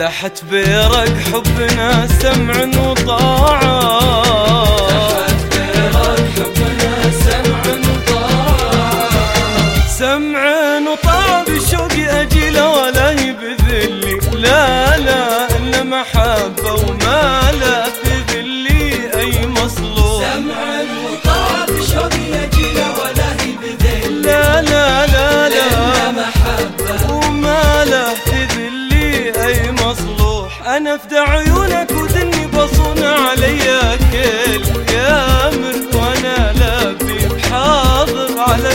تحت بيرك حبنا سمع وطاعة. بيرك حبنا سمع وطاعة سمع وطاعة ولا بذلي لا لا إلا محبة أنا أفدى عيونك ودني بصون علي كل يا مر وأنا لبي حاضر على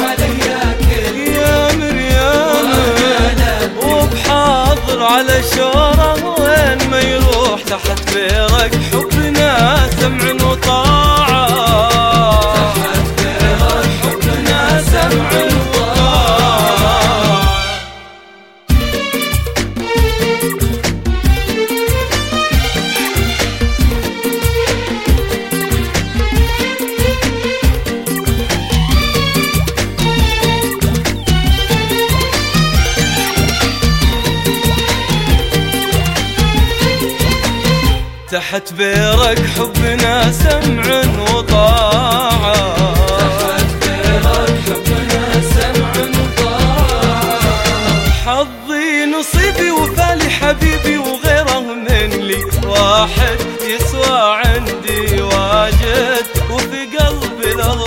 عليا وبحاضر على شورى وين ما يروح تحت بيرك. تحت بيرك حبنا سمع وطاعة. حظي نصيبي وفالي حبيبي وغيره من لي واحد يسوى عندي واجد وفي قلبي له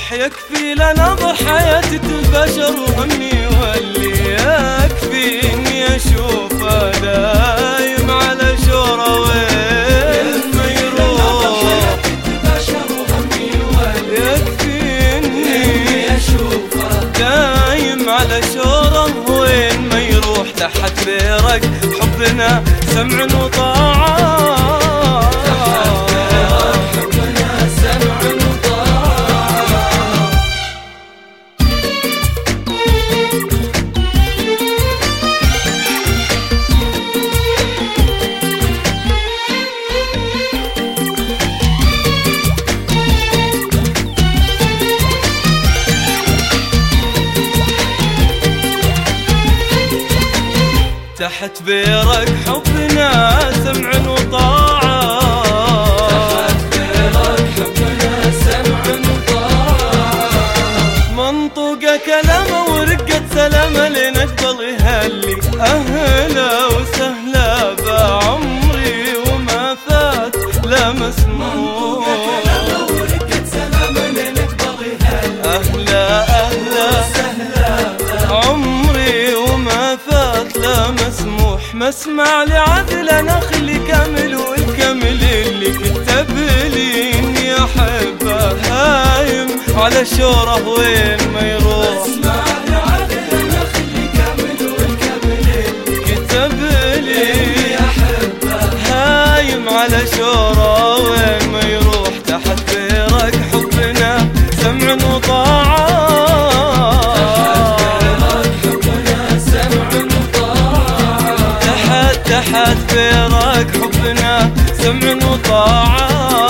صروح يكفي لنظر حياتي البشر وهمي واللي يكفي إني اشوفه دايم على شوره وين ما يروح يكفي إني أشوفه دايم على شوره وين ما يروح تحت بيرك حبنا سمع وطاعة. تحت بيرك حبنا سمع وطاعة مسموح مسمع لعدل أنا اخلي كامل والكامل اللي كتب لي اني احبه هايم. على شوره وين ما يروح. تحت بيرك حبنا سمع وطاعة.